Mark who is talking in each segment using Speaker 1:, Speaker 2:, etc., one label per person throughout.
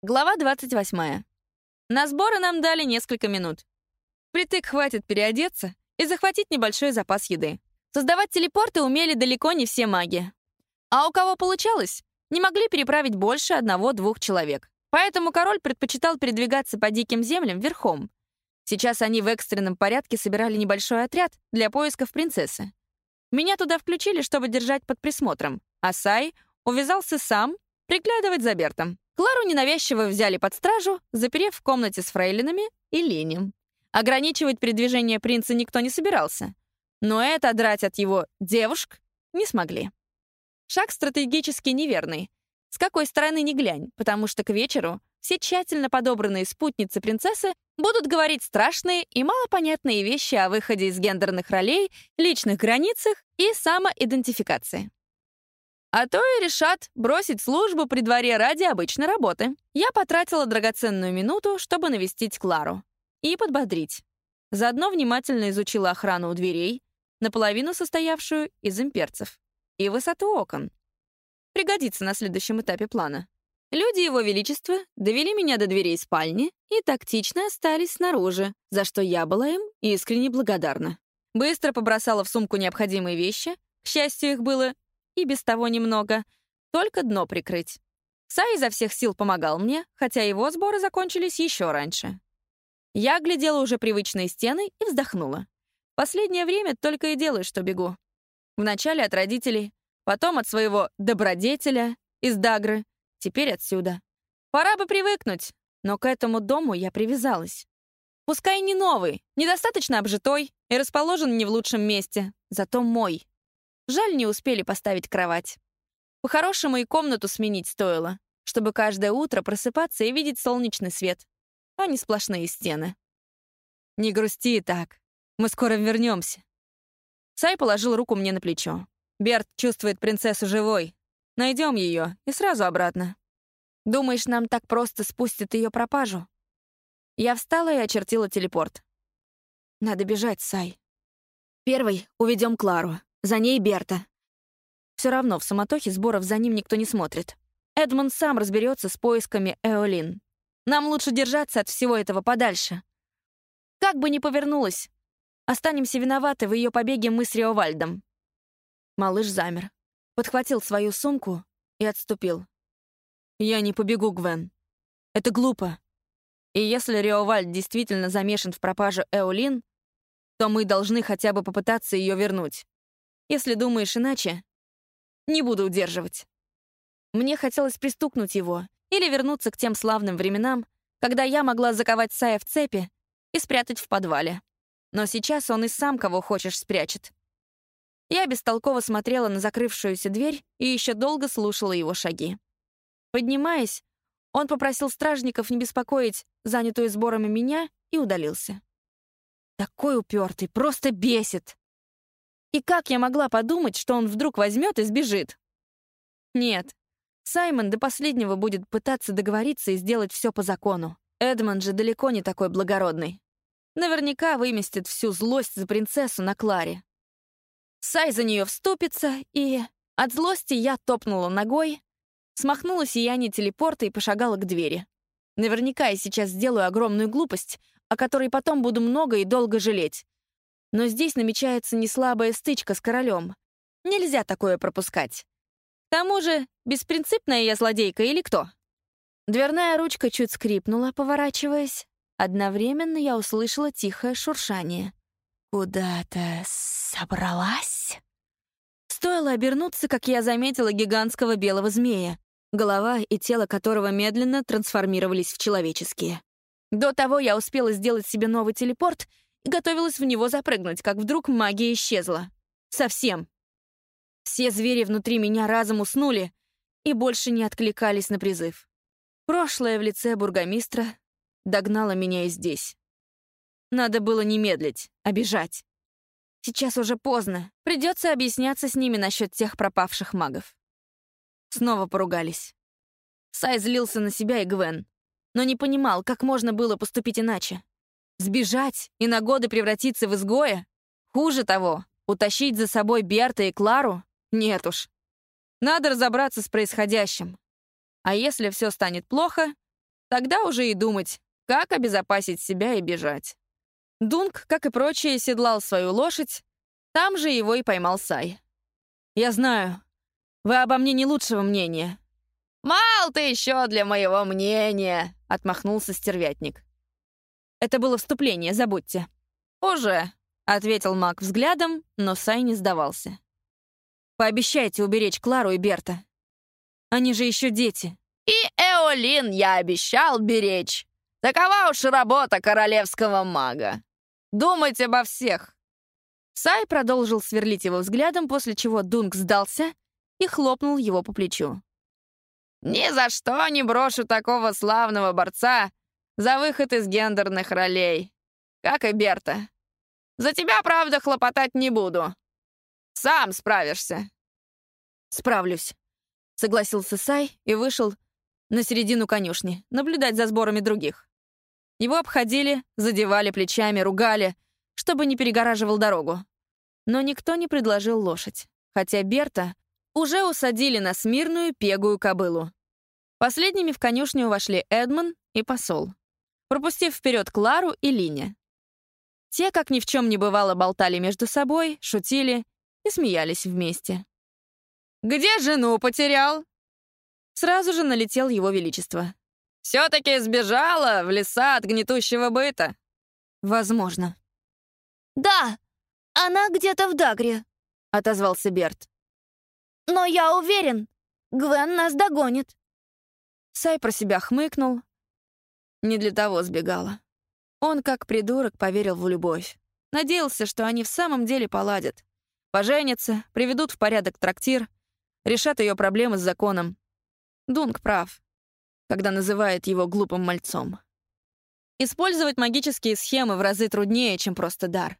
Speaker 1: Глава 28. На сборы нам дали несколько минут. Притык хватит переодеться и захватить небольшой запас еды. Создавать телепорты умели далеко не все маги. А у кого получалось, не могли переправить больше одного-двух человек. Поэтому король предпочитал передвигаться по диким землям верхом. Сейчас они в экстренном порядке собирали небольшой отряд для поисков принцессы. Меня туда включили, чтобы держать под присмотром, а Сай увязался сам приглядывать за Бертом. Клару ненавязчиво взяли под стражу, заперев в комнате с фрейлинами и ленем. Ограничивать передвижение принца никто не собирался. Но это драть от его девушек не смогли. Шаг стратегически неверный. С какой стороны ни глянь, потому что к вечеру все тщательно подобранные спутницы принцессы будут говорить страшные и малопонятные вещи о выходе из гендерных ролей, личных границах и самоидентификации. А то и решат бросить службу при дворе ради обычной работы. Я потратила драгоценную минуту, чтобы навестить Клару и подбодрить. Заодно внимательно изучила охрану у дверей, наполовину состоявшую из имперцев, и высоту окон. Пригодится на следующем этапе плана. Люди Его Величества довели меня до дверей спальни и тактично остались снаружи, за что я была им искренне благодарна. Быстро побросала в сумку необходимые вещи, к счастью, их было и без того немного, только дно прикрыть. Сай изо всех сил помогал мне, хотя его сборы закончились еще раньше. Я глядела уже привычные стены и вздохнула. Последнее время только и делаю, что бегу. Вначале от родителей, потом от своего добродетеля из Дагры, теперь отсюда. Пора бы привыкнуть, но к этому дому я привязалась. Пускай не новый, недостаточно обжитой и расположен не в лучшем месте, зато мой. Жаль, не успели поставить кровать. По-хорошему и комнату сменить стоило, чтобы каждое утро просыпаться и видеть солнечный свет, а не сплошные стены. «Не грусти так. Мы скоро вернемся. Сай положил руку мне на плечо. «Берт чувствует принцессу живой. Найдем ее и сразу обратно. Думаешь, нам так просто спустят ее пропажу?» Я встала и очертила телепорт. «Надо бежать, Сай. Первый уведем Клару. За ней Берта. Все равно в суматохе сборов за ним никто не смотрит. Эдмонд сам разберется с поисками Эолин. Нам лучше держаться от всего этого подальше. Как бы ни повернулась, останемся виноваты в ее побеге мы с Риовальдом. Малыш замер, подхватил свою сумку и отступил. «Я не побегу, Гвен. Это глупо. И если Риовальд действительно замешан в пропаже Эолин, то мы должны хотя бы попытаться ее вернуть. Если думаешь иначе, не буду удерживать. Мне хотелось пристукнуть его или вернуться к тем славным временам, когда я могла заковать Сая в цепи и спрятать в подвале. Но сейчас он и сам кого хочешь спрячет. Я бестолково смотрела на закрывшуюся дверь и еще долго слушала его шаги. Поднимаясь, он попросил стражников не беспокоить занятую сборами меня и удалился. Такой упертый, просто бесит. И как я могла подумать, что он вдруг возьмет и сбежит? Нет, Саймон до последнего будет пытаться договориться и сделать все по закону. Эдмонд же далеко не такой благородный. Наверняка выместит всю злость за принцессу на Кларе. Сай за нее вступится, и... От злости я топнула ногой, смахнула сияние телепорта и пошагала к двери. Наверняка я сейчас сделаю огромную глупость, о которой потом буду много и долго жалеть. Но здесь намечается неслабая стычка с королем. Нельзя такое пропускать. К тому же, беспринципная я злодейка или кто? Дверная ручка чуть скрипнула, поворачиваясь. Одновременно я услышала тихое шуршание. «Куда-то собралась?» Стоило обернуться, как я заметила гигантского белого змея, голова и тело которого медленно трансформировались в человеческие. До того я успела сделать себе новый телепорт — готовилась в него запрыгнуть, как вдруг магия исчезла. Совсем. Все звери внутри меня разом уснули и больше не откликались на призыв. Прошлое в лице бургомистра догнало меня и здесь. Надо было не медлить, а бежать. Сейчас уже поздно. Придется объясняться с ними насчет тех пропавших магов. Снова поругались. Сай злился на себя и Гвен, но не понимал, как можно было поступить иначе. Сбежать и на годы превратиться в изгоя? Хуже того, утащить за собой Берта и Клару? Нет уж. Надо разобраться с происходящим. А если все станет плохо, Тогда уже и думать, как обезопасить себя и бежать. Дунк, как и прочие, седлал свою лошадь, там же его и поймал Сай. «Я знаю, вы обо мне не лучшего мнения».
Speaker 2: «Мал ты еще для моего мнения», — отмахнулся стервятник.
Speaker 1: «Это было вступление, забудьте».
Speaker 2: «Уже», — ответил маг взглядом, но Сай не сдавался.
Speaker 1: «Пообещайте уберечь Клару и Берта. Они же еще дети».
Speaker 2: «И Эолин я обещал беречь. Такова уж работа королевского мага. Думать обо всех».
Speaker 1: Сай продолжил сверлить его взглядом, после чего Дунк сдался и хлопнул его по плечу.
Speaker 2: «Ни за что не брошу такого славного борца за выход из гендерных ролей, как и Берта. За тебя, правда, хлопотать не буду. Сам справишься».
Speaker 1: «Справлюсь», — согласился Сай и вышел на середину конюшни, наблюдать за сборами других. Его обходили, задевали плечами, ругали, чтобы не перегораживал дорогу. Но никто не предложил лошадь, хотя Берта уже усадили на смирную пегую кобылу. Последними в конюшню вошли Эдмон и посол, пропустив вперед Клару и Линя. Те, как ни в чем не бывало, болтали между собой, шутили и смеялись вместе.
Speaker 2: «Где жену потерял?»
Speaker 1: Сразу же налетел его величество.
Speaker 2: «Все-таки сбежала в леса от гнетущего быта?»
Speaker 1: «Возможно».
Speaker 3: «Да, она где-то в Дагре», — отозвался Берт. «Но я уверен, Гвен нас догонит».
Speaker 1: Сай про себя хмыкнул. Не для того сбегала. Он, как придурок, поверил в любовь. Надеялся, что они в самом деле поладят. Поженятся, приведут в порядок трактир, решат ее проблемы с законом. Дунк прав, когда называет его глупым мальцом. Использовать магические схемы в разы труднее, чем просто дар.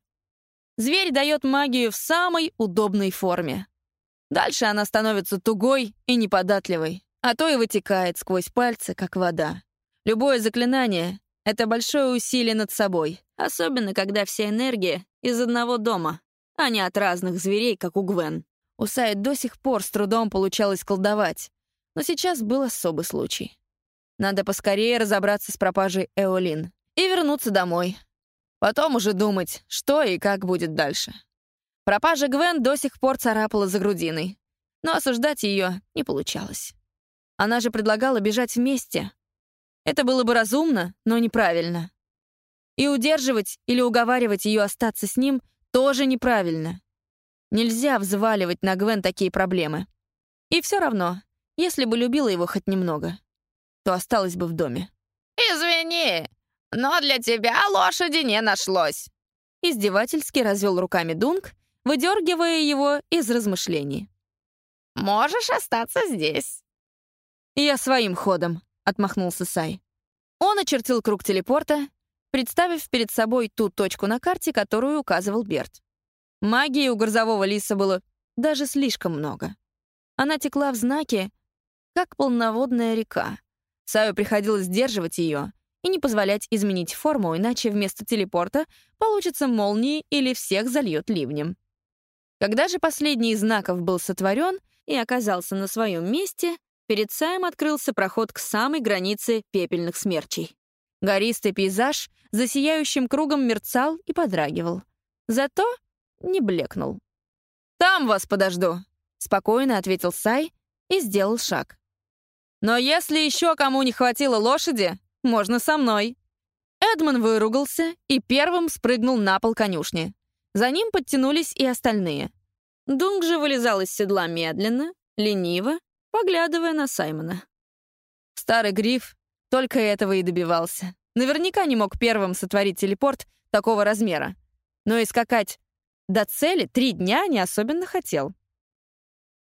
Speaker 1: Зверь дает магию в самой удобной форме. Дальше она становится тугой и неподатливой, а то и вытекает сквозь пальцы, как вода. Любое заклинание это большое усилие над собой, особенно когда вся энергия из одного дома, а не от разных зверей, как у Гвен. У Сайд до сих пор с трудом получалось колдовать, но сейчас был особый случай. Надо поскорее разобраться с пропажей Эолин и вернуться домой. Потом уже думать, что и как будет дальше. Пропажа Гвен до сих пор царапала за грудиной, но осуждать ее не получалось. Она же предлагала бежать вместе, это было бы разумно, но неправильно. И удерживать или уговаривать ее остаться с ним тоже неправильно. Нельзя взваливать на Гвен такие проблемы. И все равно, если бы любила его хоть немного, то осталась бы в доме.
Speaker 2: «Извини, но для тебя лошади не нашлось!»
Speaker 1: Издевательски развел руками Дунк, выдергивая его из размышлений.
Speaker 2: «Можешь остаться здесь».
Speaker 1: «Я своим ходом», отмахнулся Сай. Он очертил круг телепорта, представив перед собой ту точку на карте, которую указывал Берт. Магии у грозового лиса было даже слишком много. Она текла в знаке, как полноводная река. Саю приходилось сдерживать ее и не позволять изменить форму, иначе вместо телепорта получится молнии или всех зальет ливнем. Когда же последний из знаков был сотворен и оказался на своем месте, Перед Саем открылся проход к самой границе пепельных смерчей. Гористый пейзаж за сияющим кругом мерцал и подрагивал. Зато не блекнул. «Там вас подожду», — спокойно ответил Сай и сделал шаг. «Но если еще кому не хватило лошади, можно со мной». Эдмон выругался и первым спрыгнул на пол конюшни. За ним подтянулись и остальные. Дунг же вылезал из седла медленно, лениво поглядывая на Саймона. Старый гриф только этого и добивался. Наверняка не мог первым сотворить телепорт такого размера. Но и скакать до цели три дня не особенно хотел.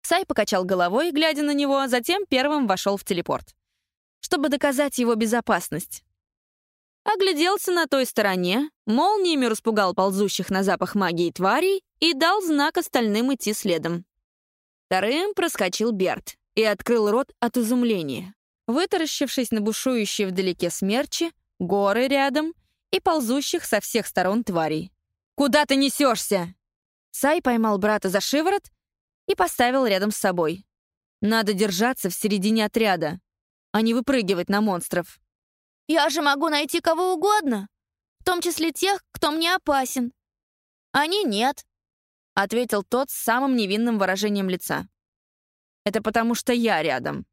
Speaker 1: Сай покачал головой, глядя на него, а затем первым вошел в телепорт. Чтобы доказать его безопасность. Огляделся на той стороне, молниями распугал ползущих на запах магии тварей и дал знак остальным идти следом. Вторым проскочил Берт, и открыл рот от изумления. Вытаращившись на бушующие вдалеке смерчи, горы рядом и ползущих со всех сторон тварей. «Куда ты несешься?» Сай поймал брата за шиворот и поставил рядом с собой. «Надо держаться в середине отряда, а не выпрыгивать на монстров».
Speaker 3: Я же могу найти кого угодно, в том числе тех, кто мне опасен. Они нет, —
Speaker 1: ответил тот с самым невинным выражением лица. «Это потому что я рядом».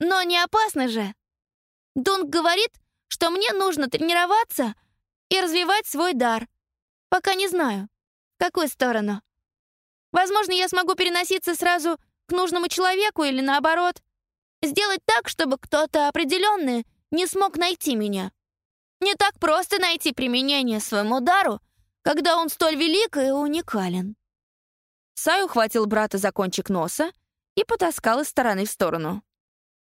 Speaker 3: «Но не опасно же. Дунк говорит, что мне нужно тренироваться и развивать свой дар. Пока не знаю, в какую сторону. Возможно, я смогу переноситься сразу к нужному человеку или наоборот. Сделать так, чтобы кто-то определенный не смог найти меня. Не так просто найти применение своему дару, когда он столь велик и уникален.
Speaker 1: Сай ухватил брата за кончик носа и потаскал из стороны в сторону.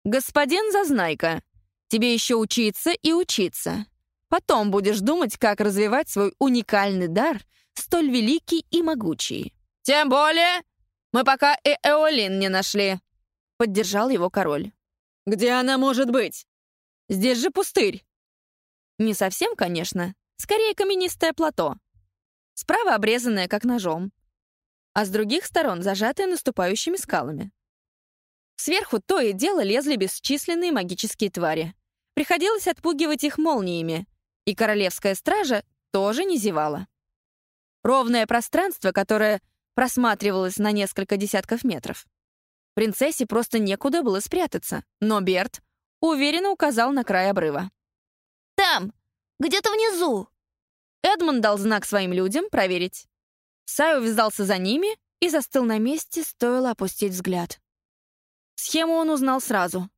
Speaker 1: «Господин Зазнайка, тебе еще учиться и учиться. Потом будешь думать, как развивать свой уникальный дар, столь великий и могучий». «Тем более, мы пока и Эолин не нашли», — поддержал его король. «Где она может быть? Здесь же пустырь». Не совсем, конечно. Скорее, каменистое плато. Справа обрезанное, как ножом. А с других сторон зажатое наступающими скалами. Сверху то и дело лезли бесчисленные магические твари. Приходилось отпугивать их молниями. И королевская стража тоже не зевала. Ровное пространство, которое просматривалось на несколько десятков метров. Принцессе просто некуда было спрятаться, но Берт уверенно указал на край обрыва.
Speaker 3: «Там! Где-то внизу!»
Speaker 1: Эдмонд дал знак своим людям проверить. Сай увязался за ними и застыл на месте, стоило опустить взгляд. Схему он узнал сразу.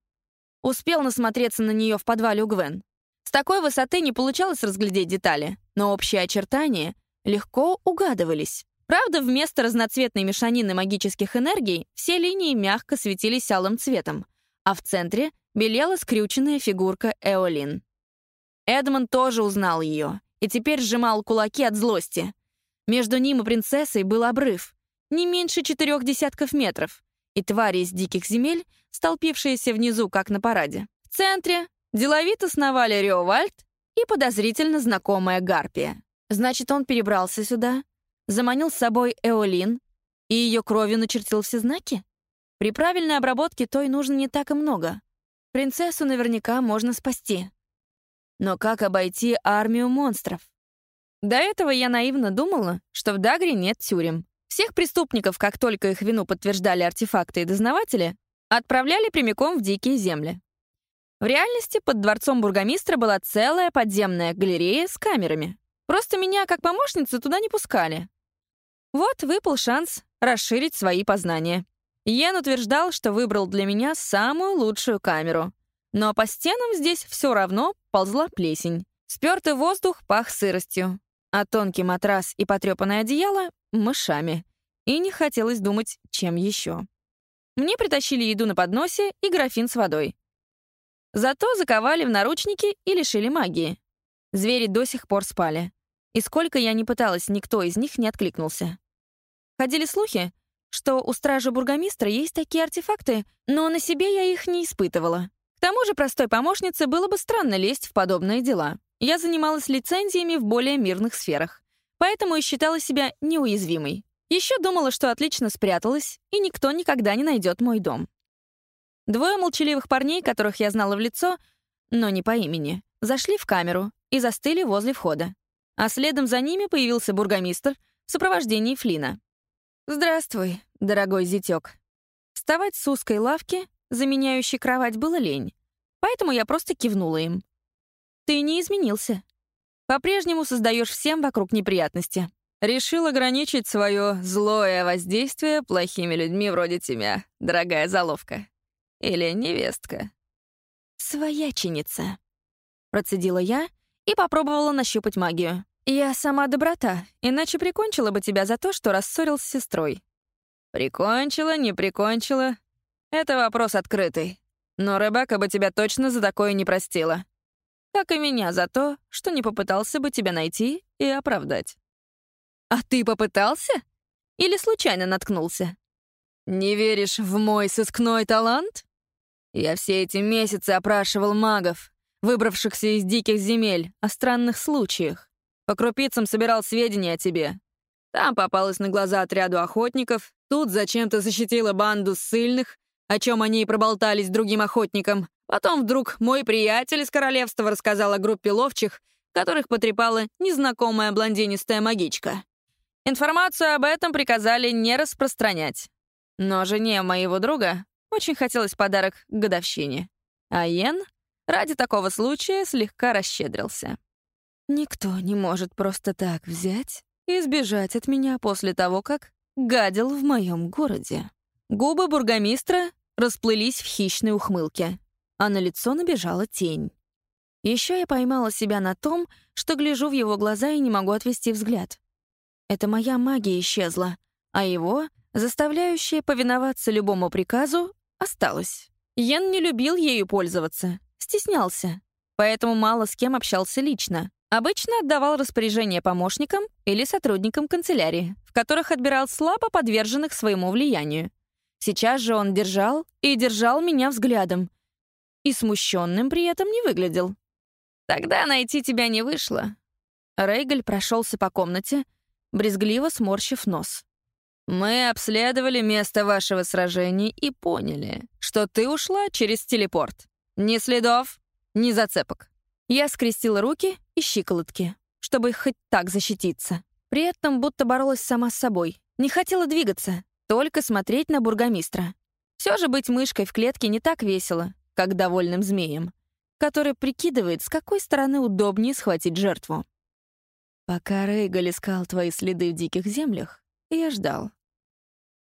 Speaker 1: Успел насмотреться на нее в подвале у Гвен. С такой высоты не получалось разглядеть детали, но общие очертания легко угадывались. Правда, вместо разноцветной мешанины магических энергий все линии мягко светились алым цветом, а в центре белела скрюченная фигурка Эолин. Эдмонд тоже узнал ее и теперь сжимал кулаки от злости. Между ним и принцессой был обрыв, не меньше четырех десятков метров, и твари из диких земель, столпившиеся внизу, как на параде. В центре деловито сновали Риовальд и подозрительно знакомая Гарпия. Значит, он перебрался сюда, заманил с собой Эолин и ее кровью начертил все знаки? При правильной обработке той нужно не так и много. Принцессу наверняка можно спасти. Но как обойти армию монстров? До этого я наивно думала, что в Дагре нет тюрем. Всех преступников, как только их вину подтверждали артефакты и дознаватели, отправляли прямиком в дикие земли. В реальности под дворцом бургомистра была целая подземная галерея с камерами. Просто меня, как помощницу, туда не пускали. Вот выпал шанс расширить свои познания. Йен утверждал, что выбрал для меня самую лучшую камеру. Но по стенам здесь все равно ползла плесень. Спертый воздух пах сыростью, а тонкий матрас и потрепанное одеяло — мышами. И не хотелось думать, чем еще. Мне притащили еду на подносе и графин с водой. Зато заковали в наручники и лишили магии. Звери до сих пор спали. И сколько я не пыталась, никто из них не откликнулся. Ходили слухи, что у стражи бургомистра есть такие артефакты, но на себе я их не испытывала. К тому же простой помощнице было бы странно лезть в подобные дела. Я занималась лицензиями в более мирных сферах, поэтому и считала себя неуязвимой. Еще думала, что отлично спряталась, и никто никогда не найдет мой дом. Двое молчаливых парней, которых я знала в лицо, но не по имени, зашли в камеру и застыли возле входа. А следом за ними появился бургомистр в сопровождении Флина. «Здравствуй, дорогой зятёк». Вставать с узкой лавки заменяющей кровать, было лень, поэтому я просто кивнула им. «Ты не изменился. По-прежнему создаешь всем вокруг неприятности. Решил ограничить свое злое воздействие плохими людьми вроде тебя, дорогая заловка. Или невестка». «Свояченица», — процедила я и попробовала нащупать магию. «Я сама доброта, иначе прикончила бы тебя за то, что рассорил с сестрой». «Прикончила, не прикончила, это вопрос открытый. Но Ребекка бы тебя точно за такое не простила. Как и меня за то, что не попытался бы тебя найти и оправдать. А ты попытался? Или случайно наткнулся? Не веришь в мой сыскной талант? Я все эти месяцы опрашивал магов, выбравшихся из диких земель, о странных случаях. По крупицам собирал сведения о тебе. Там попалась на глаза отряду охотников, тут зачем-то защитила банду ссыльных, о чем они и проболтались другим охотникам, Потом вдруг мой приятель из королевства рассказал о группе ловчих, которых потрепала незнакомая блондинистая магичка. Информацию об этом приказали не распространять. Но жене моего друга очень хотелось подарок к годовщине. А Йен ради такого случая слегка расщедрился. Никто не может просто так взять и сбежать от меня после того, как гадил в моем городе. Губы бургомистра расплылись в хищной ухмылке, а на лицо набежала тень. Еще я поймала себя на том, что гляжу в его глаза и не могу отвести взгляд. Это моя магия исчезла, а его, заставляющая повиноваться любому приказу, осталась. Йен не любил ею пользоваться, стеснялся, поэтому мало с кем общался лично. Обычно отдавал распоряжение помощникам или сотрудникам канцелярии, в которых отбирал слабо подверженных своему влиянию. Сейчас же он держал и держал меня взглядом. И смущенным при этом не выглядел. Тогда найти тебя не вышло. Рейгель прошелся по комнате, брезгливо сморщив нос. Мы обследовали место вашего сражения и поняли, что ты ушла через телепорт. Ни следов, ни зацепок. Я скрестила руки и щиколотки, чтобы хоть так защититься. При этом будто боролась сама с собой. Не хотела двигаться, только смотреть на бургомистра. Все же быть мышкой в клетке не так весело, как довольным змеем, который прикидывает, с какой стороны удобнее схватить жертву. Пока Рейгал искал твои следы в диких землях, я ждал.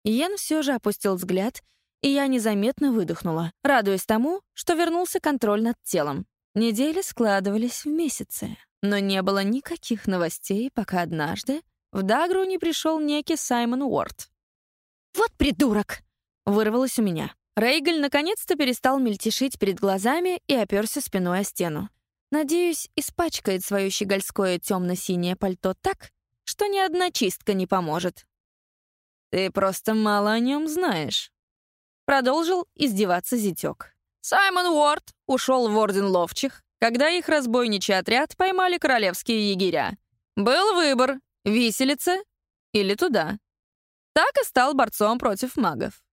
Speaker 1: Йен все же опустил взгляд, и я незаметно выдохнула, радуясь тому, что вернулся контроль над телом. Недели складывались в месяцы, но не было никаких новостей, пока однажды в Дагру не пришел некий Саймон Уорд. «Вот придурок!» — вырвалось у меня. Рейгель наконец-то перестал мельтешить перед глазами и оперся спиной о стену. Надеюсь, испачкает свое щегольское темно-синее пальто так, что ни одна чистка не поможет. «Ты просто мало о нем знаешь», — продолжил издеваться зятек. Саймон Уорд ушел в Орден Ловчих, когда их разбойничий отряд поймали королевские егеря. Был выбор — виселица или туда. Так и стал борцом против магов.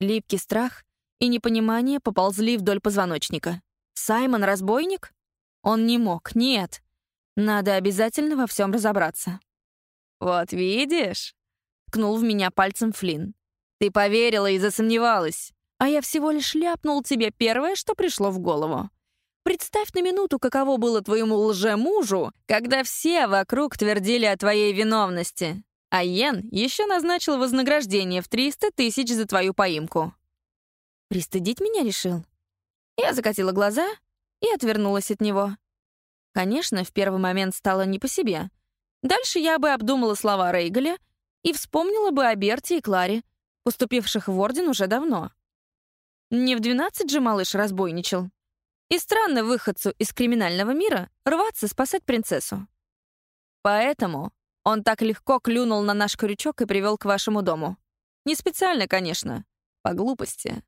Speaker 1: Липкий страх и непонимание поползли вдоль позвоночника. Саймон — разбойник? Он не мог, нет. Надо обязательно во всем разобраться. «Вот видишь?» — ткнул в меня пальцем Флинн. «Ты поверила и засомневалась а я всего лишь ляпнул тебе первое, что пришло в голову. Представь на минуту, каково было твоему лже-мужу, когда все вокруг твердили о твоей виновности, а Йен еще назначил вознаграждение в 300 тысяч за твою поимку. Пристыдить меня решил? Я закатила глаза и отвернулась от него. Конечно, в первый момент стало не по себе. Дальше я бы обдумала слова Рейгаля и вспомнила бы о Берте и Кларе, поступивших в Орден уже давно. Не в 12 же малыш разбойничал. И странно выходцу из криминального мира рваться спасать принцессу. Поэтому он так легко клюнул на наш крючок и привел к вашему дому. Не специально, конечно, по глупости.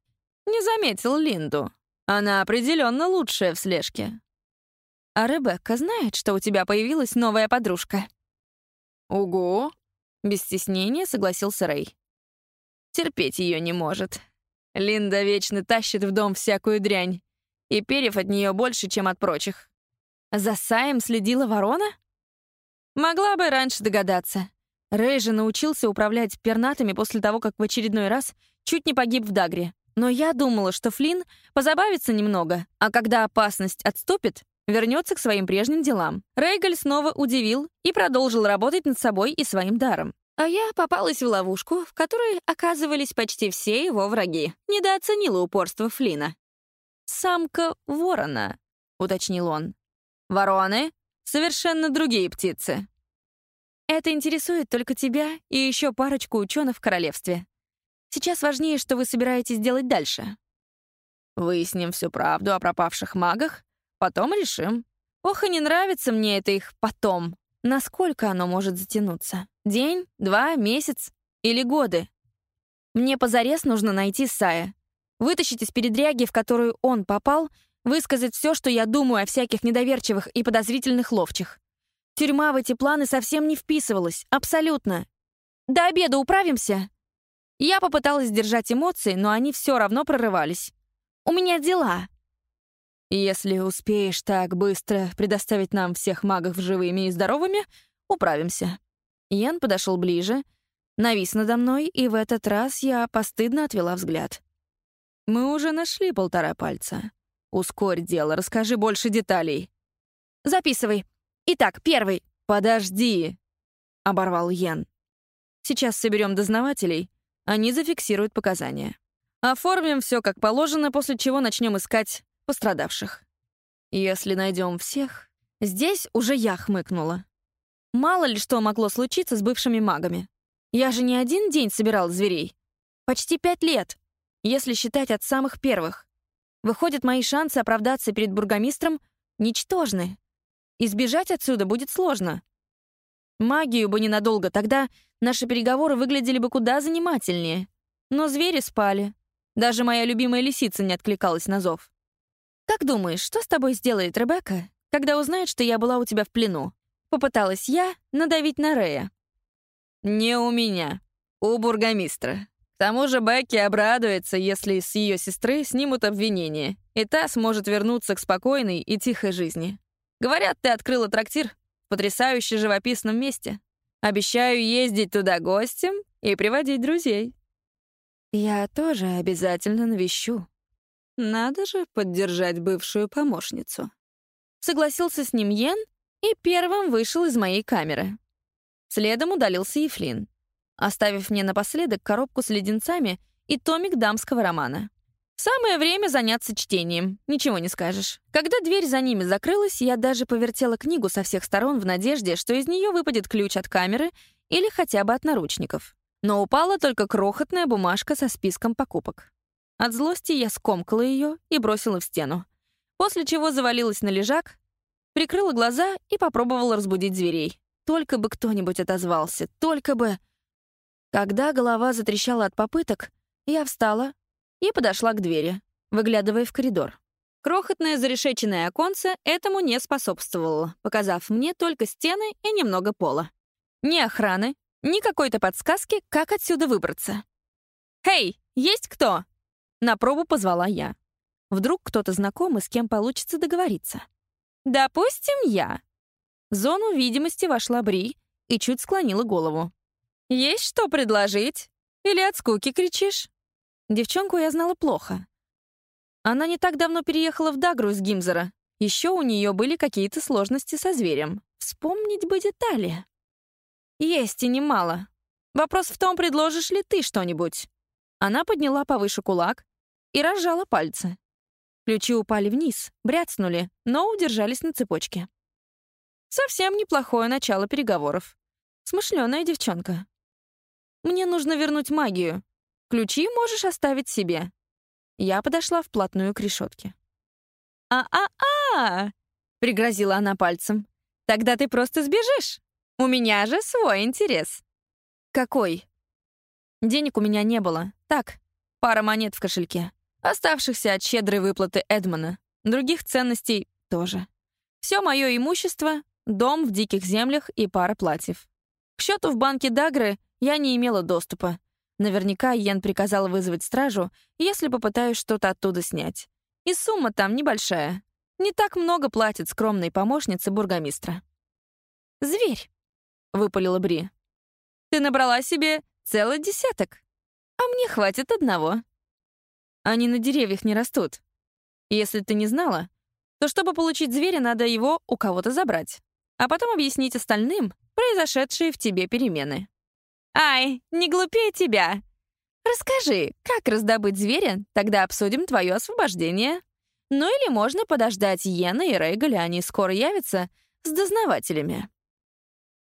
Speaker 1: Не заметил Линду. Она определенно лучшая в слежке. А Ребекка знает, что у тебя появилась новая подружка. Угу. Без стеснения согласился Рэй. Терпеть ее не может. Линда вечно тащит в дом всякую дрянь, и перьев от нее больше, чем от прочих. За Саем следила ворона? Могла бы раньше догадаться. Рэй же научился управлять пернатами после того, как в очередной раз чуть не погиб в Дагре. Но я думала, что Флинн позабавится немного, а когда опасность отступит, вернется к своим прежним делам. Рейгаль снова удивил и продолжил работать над собой и своим даром. А я попалась в ловушку, в которой оказывались почти все его враги. Недооценила упорство Флина. «Самка ворона», — уточнил он. «Вороны — совершенно другие птицы». «Это интересует только тебя и еще парочку ученых в королевстве. Сейчас важнее, что вы собираетесь делать дальше». «Выясним всю правду о пропавших магах, потом решим. Ох, и не нравится мне это их «потом». Насколько оно может затянуться? День, два, месяц или годы? Мне позарез нужно найти Сая. Вытащить из передряги, в которую он попал, высказать все, что я думаю о всяких недоверчивых и подозрительных ловчих. Тюрьма в эти планы совсем не вписывалась, абсолютно. До обеда управимся? Я попыталась сдержать эмоции, но они все равно прорывались. У меня дела. Если успеешь так быстро предоставить нам всех магов живыми и здоровыми, управимся». Йен подошел ближе, навис надо мной, и в этот раз я постыдно отвела взгляд. «Мы уже нашли полтора пальца. Ускорь дело, расскажи больше деталей».
Speaker 3: «Записывай. Итак, первый».
Speaker 1: «Подожди», — оборвал Йен. «Сейчас соберем дознавателей, они зафиксируют показания. Оформим все как положено, после чего начнем искать пострадавших. Если найдем всех, здесь уже я хмыкнула. Мало ли что могло случиться с бывшими магами. Я же не один день собирал зверей. Почти пять лет, если считать от самых первых. Выходят, мои шансы оправдаться перед бургомистром ничтожны. Избежать отсюда будет сложно. Магию бы ненадолго, тогда наши переговоры выглядели бы куда занимательнее. Но звери спали, даже моя любимая лисица не откликалась на зов. «Как думаешь, что с тобой сделает Ребекка, когда узнает, что я была у тебя в плену?» Попыталась я надавить на Рея. «Не у меня. У бургомистра. Тому же Бекки обрадуется, если с ее сестры снимут обвинение, и та сможет вернуться к спокойной и тихой жизни. Говорят, ты открыла трактир в потрясающе живописном месте. Обещаю ездить туда гостем и приводить друзей». Я тоже обязательно навещу. Надо же поддержать бывшую помощницу. Согласился с ним Йен и первым вышел из моей камеры. Следом удалился Ефлин, оставив мне напоследок коробку с леденцами и томик дамского романа. Самое время заняться чтением, ничего не скажешь. Когда дверь за ними закрылась, я даже повертела книгу со всех сторон в надежде, что из нее выпадет ключ от камеры или хотя бы от наручников но упала только крохотная бумажка со списком покупок. От злости я скомкала ее и бросила в стену, после чего завалилась на лежак, прикрыла глаза и попробовала разбудить зверей. Только бы кто-нибудь отозвался, только бы... Когда голова затрещала от попыток, я встала и подошла к двери, выглядывая в коридор. Крохотное зарешеченное оконце этому не способствовало, показав мне только стены и немного пола. Ни охраны, ни какой-то подсказки, как отсюда выбраться. «Хей, есть кто?» На пробу позвала я. Вдруг кто-то знакомый, с кем получится договориться. «Допустим, я». В зону видимости вошла Бри и чуть склонила голову. «Есть что предложить? Или от скуки кричишь?» Девчонку я знала плохо. Она не так давно переехала в Дагру из Гимзера. Еще у нее были какие-то сложности со зверем. Вспомнить бы детали. Есть и немало. Вопрос в том, предложишь ли ты что-нибудь. Она подняла повыше кулак и разжала пальцы. Ключи упали вниз, бряцнули, но удержались на цепочке. Совсем неплохое начало переговоров. Смышленая девчонка. Мне нужно вернуть магию. Ключи можешь оставить себе. Я подошла вплотную к решетке. «А-а-а!» — пригрозила она пальцем. «Тогда ты просто сбежишь!» У меня же свой интерес. Какой? Денег у меня не было. Так, пара монет в кошельке. Оставшихся от щедрой выплаты Эдмона. Других ценностей тоже. Все мое имущество — дом в диких землях и пара платьев. К счету в банке Дагры я не имела доступа. Наверняка Йен приказал вызвать стражу, если попытаюсь что-то оттуда снять. И сумма там небольшая. Не так много платит скромной помощнице бургомистра. «Зверь», — выпалила Бри. «Ты набрала себе целый десяток, а мне хватит одного». Они на деревьях не растут. Если ты не знала, то чтобы получить зверя, надо его у кого-то забрать, а потом объяснить остальным произошедшие в тебе перемены. «Ай, не глупее тебя! Расскажи, как раздобыть зверя, тогда обсудим твое освобождение. Ну или можно подождать Йена и Рейгаля, они скоро явятся с дознавателями».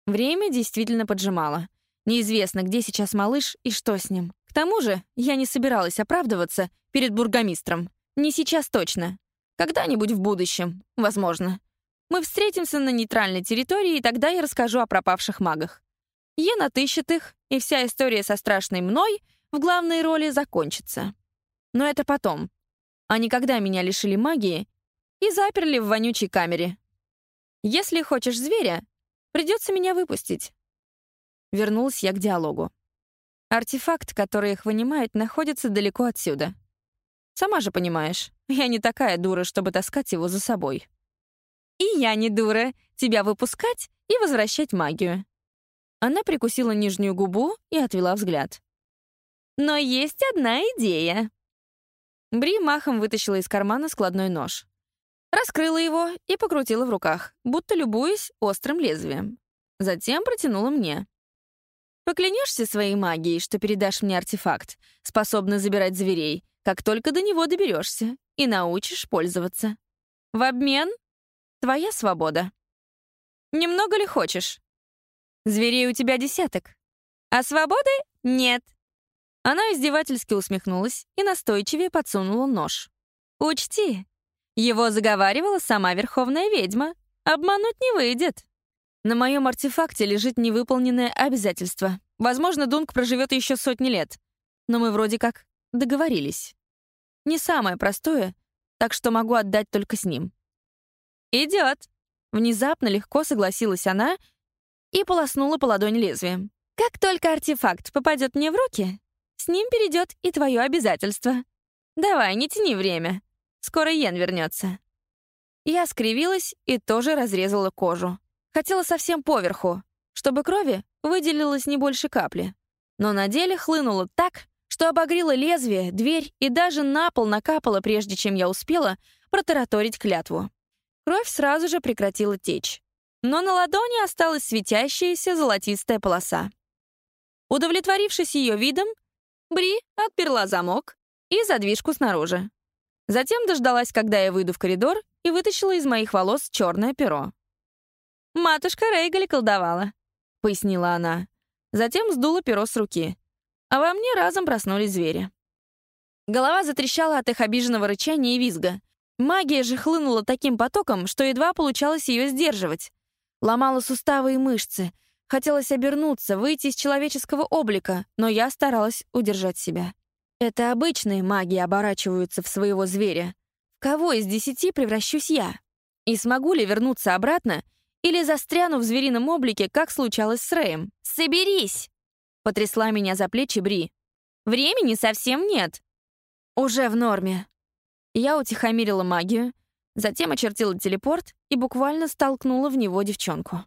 Speaker 1: Время действительно поджимало. Неизвестно, где сейчас малыш и что с ним. К тому же я не собиралась оправдываться перед бургомистром. Не сейчас точно. Когда-нибудь в будущем, возможно. Мы встретимся на нейтральной территории, и тогда я расскажу о пропавших магах. Йен отыщет их, и вся история со страшной мной в главной роли закончится. Но это потом. А никогда меня лишили магии и заперли в вонючей камере. Если хочешь зверя, Придется меня выпустить. Вернулась я к диалогу. Артефакт, который их вынимает, находится далеко отсюда. Сама же понимаешь, я не такая дура, чтобы таскать его за собой. И я не дура, тебя выпускать и возвращать магию. Она прикусила нижнюю губу и отвела взгляд. Но есть одна идея. Бри махом вытащила из кармана складной нож. Раскрыла его и покрутила в руках, будто любуясь острым лезвием. Затем протянула мне. «Поклянешься своей магией, что передашь мне артефакт, способный забирать зверей, как только до него доберешься, и научишь пользоваться. В обмен — твоя свобода. Немного ли хочешь? Зверей у тебя десяток, а свободы нет». Она издевательски усмехнулась и настойчивее подсунула нож. «Учти, его заговаривала сама Верховная Ведьма. Обмануть не выйдет. На моем артефакте лежит невыполненное обязательство. Возможно, Дунк проживет еще сотни лет. Но мы вроде как договорились. Не самое простое, так что могу отдать только с ним. Идет. Внезапно легко согласилась она и полоснула по ладони лезвием. Как только артефакт попадет мне в руки, с ним перейдет и твое обязательство. Давай, не тяни время. Скоро Йен вернется. Я скривилась и тоже разрезала кожу. Хотела совсем поверху, чтобы крови выделилось не больше капли. Но на деле хлынуло так, что обогрело лезвие, дверь и даже на пол накапало, прежде чем я успела протараторить клятву. Кровь сразу же прекратила течь. Но на ладони осталась светящаяся золотистая полоса. Удовлетворившись ее видом, Бри отперла замок и задвижку снаружи. Затем дождалась, когда я выйду в коридор, и вытащила из моих волос черное перо. «Матушка Рейгали колдовала», — пояснила она. Затем сдула перо с руки. А во мне разом проснулись звери. Голова затрещала от их обиженного рычания и визга. Магия же хлынула таким потоком, что едва получалось ее сдерживать. Ломала суставы и мышцы. Хотелось обернуться, выйти из человеческого облика, но я старалась удержать себя. Это обычные маги оборачиваются в своего зверя. В кого из десяти превращусь я? И смогу ли вернуться обратно или застряну в зверином облике, как случалось с Рэем? «Соберись!» — потрясла меня за плечи Бри. «Времени совсем нет». «Уже в норме». Я утихомирила магию, затем очертила телепорт и буквально столкнула в него девчонку.